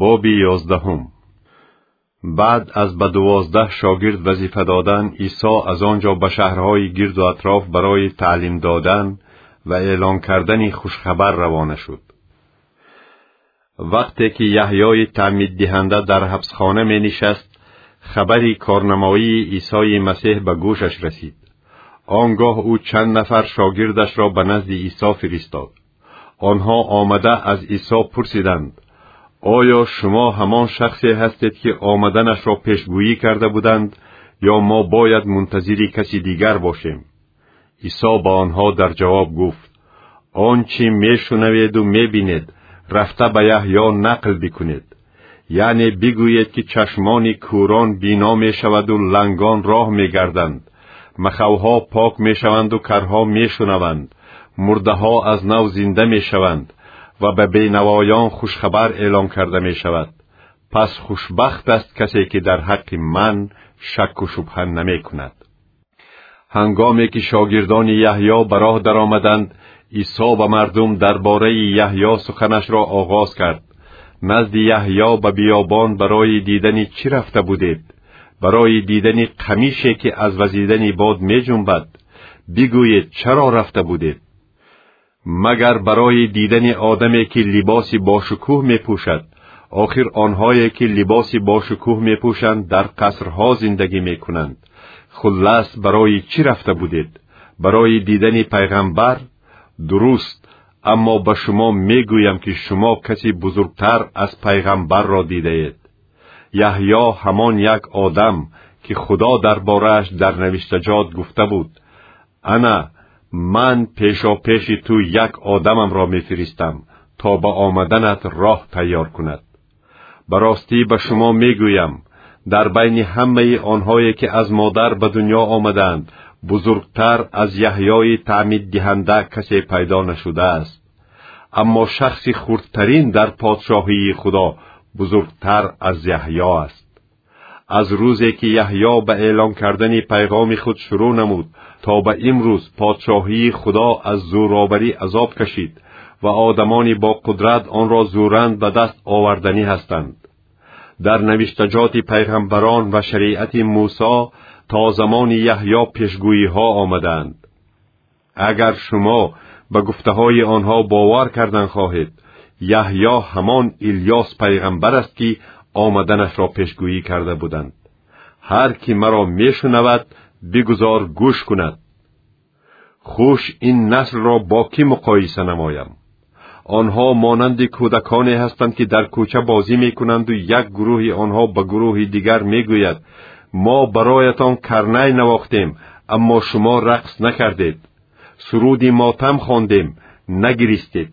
боби ёздаҳум. Баъд аз ба дувоздаҳ шогирд вазифа додан исо аз он ҷо ба шаҳрҳои гирду атроф барои таълим додан ва эълон кардани хушхабар равона шуд. Вақте ки яҳьёи таъмиддиҳанда дар ҳабсхона менишаст хабари корнамоии исои масеҳ ба гӯшаш расид. Он гоҳ ӯ чанд нафар шогирдашро ба назди исо фиристод. Онҳо омада аз исо пурсиданд оё шумо ҳамон шахсе ҳастед ки омаданашро пешгӯӣ карда буданд ё мо бояд мунтазири каси дигар бошем? Исо ба онҳо дар ҷавоб гуфт он чӣ мешунаведу мебинед рафта ба яҳьё нақл бикунед. Яъне бигӯед ки чашмони кӯрон бино мешаваду лангон роҳ мегарданд. Махавҳо пок мешаванду карҳо мешунаванд. Мурдаҳо аз нав зинда мешаванд ва ба бенавоён хушхабар эълон карда мешавад. Пас хушбахт аст касе ки дар ҳаққи ман шакку шубҳа намекунад. Ҳангоме ки шогирдони яҳьё ба роҳ даромаданд исо ба мардум дар бораи яҳьё суханашро оғоз кард. Назди яҳьё ба биёбон барои дидани чӣ рафта будед? Барои дидани қамише ки аз вазидани бод меҷунбад бигӯед чаро рафта будед магар барои дидани одаме ки либоси бошукӯҳ мепӯшад охир онҳое ки либоси бошукӯҳ мепӯшанд дар қасрҳо зиндагӣ мекунанд. Хуллас барои чӣ рафта будед? Барои дидани пайғамбар? Дуруст аммо ба шумо мегӯям ки шумо каси бузургтар аз пайғамбарро дидаед. Яҳьё ҳамон як одам ки худо дар борааш дар навиштаҷот гуфта буд. Ана ман пешопеши ту як одамамро мефиристам то ба омаданат роҳ тайёр кунад ба ростӣ ба шумо мегӯям дар байни ҳамаи онҳое ки аз модар ба дуньё омаданд бузургтар аз яҳьёи таъмиддиҳанда касе пайдо нашудааст аммо шахси хурдтарин дар подшоҳии худо бузургтар аз яҳьё аст аз рӯзе ки яҳьё ба эълон кардани пайғоми худ шурӯъ намуд то ба имрӯз подшоҳии худо аз зӯроварӣ азоб кашид ва одамони боқудрат онро зӯранд ба даст оварданӣ ҳастанд дар навиштаҷоти пайғамбарон ва шариати мусо то замони яҳьё пешгӯиҳо омаданд агар шумо ба гуфтаҳои онҳо бовар кардан хоҳед яҳьё ҳамон илёс пайғамбар аст ки омаданашро пешгӯӣ карда буданд ҳар ки маро мешунавад бигузор гӯш кунад. Хуш ин наслро бо кӣ муқоиса намоям? Онҳо монанди кӯдаконе ҳастанд ки дар кӯча бозӣ мекунанду як гурӯҳи онҳо ба гурӯҳи дигар мегӯяд. Мо бароятон карнай навохтем аммо шумо рақс накардед. Суруди мотам хондем нагиристед.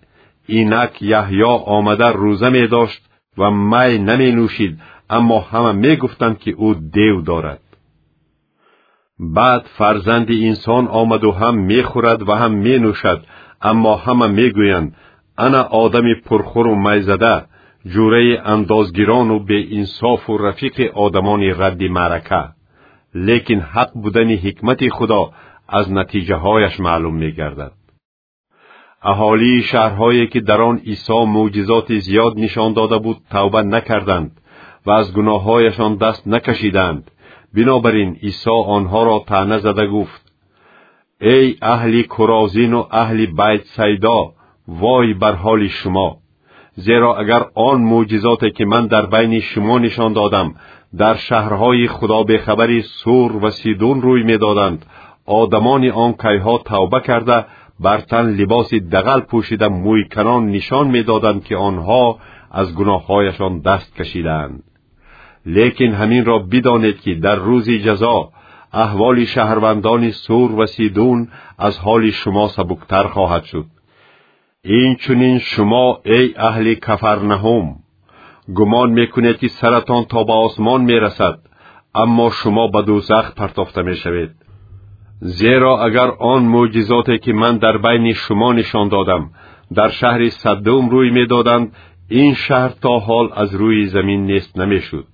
Инак яҳьё омада рӯза медошт ва май наменӯшид аммо ҳама мегуфтанд ки ӯ дев дорад баъд фарзанди инсон омаду ҳам мехӯрад ва ҳам менӯшад аммо ҳама мегӯянд. Ана одами пурхуру майзада ҷураи андозгирону беинсофу рафиқи одамони радди маърака. Лекин ҳақ будани ҳикмати худо аз натиҷаҳояш маълум мегардад. Аҳолии шаҳрҳое ки дар он исо мӯъҷизоти зиёд нишон дода буд тавба накарданд ва аз гуноҳҳояшон даст накашиданд бинобар ин исо онҳоро таъна зада гуфт. Эй аҳли кӯрозину аҳли байтсайдо вой бар ҳоли шумо. Зеро агар он мӯъҷизоте ки ман дар байни шумо нишон додам дар шаҳрҳои худобехабари сур ва сидун рӯй медоданд. Одамони он кайҳо тавба карда бар тан либоси дағал пӯшида мӯйканон нишон медоданд ки онҳо аз гуноҳҳояшон даст кашидаанд лекин ҳаминро бидонед ки дар рӯзи ҷазо аҳволи шаҳрвандони сур ва сидун аз ҳоли шумо сабуктар хоҳад шуд. Инчунин шумо эй аҳли кафарнаҳум гумон мекунед ки саратон то ба осмон мерасад аммо шумо ба дӯзах партофта мешавед. Зеро агар он мӯъҷизоте ки ман дар байни шумо нишон додам дар шаҳри саддум рӯй медоданд ин шаҳр то ҳол аз рӯи замин нест намешуд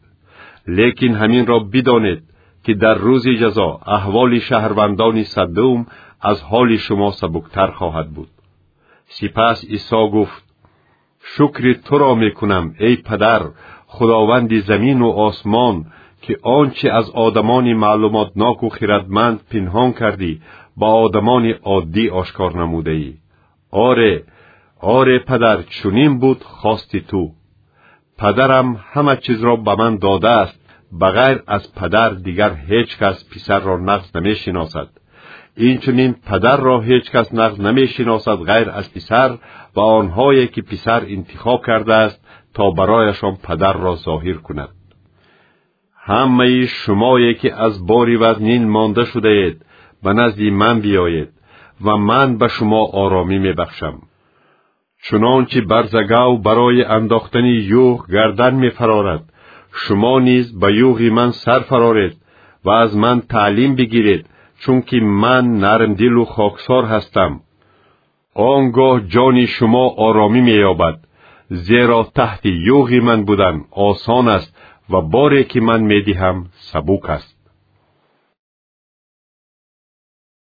лекин ҳаминро бидонед ки дар рӯзи ҷазо аҳволи шаҳрвандони саддум аз ҳоли шумо сабуктар хоҳад буд. Сипас исо гуфт шукри туро мекунам эй падар худованди замину осмон ки онче аз одамони маълумотноку хиратманд пинҳон кардӣ ба одамони оддӣ ошкор намудаӣ оре оре падар чунин буд хости ту падарам ҳама чизро ба ман додааст. Ба ғайр аз падар дигар ҳеҷ кас писарро нағз намешиносад. Инчунин падарро ҳеҷ кас нағз намешиносад ғайр аз писар ва онҳое ки писар интихоб кардааст то барояшон падарро зоҳир кунад. Ҳамаи шумое ки аз бори вазнин монда шудаед ба назди ман биёед ва ман ба шумо оромӣ мебахшам чунончи барзагав барои андохтани юғ гардан мефарорад. Шумо низ ба юғи ман сар фароред ва аз ман таълим бигиред чунки ман нармдилу хоксор ҳастам. Он гоҳ ҷони шумо оромӣ меёбад зеро таҳти юғи ман будан осон аст ва боре ки ман медиҳам сабук аст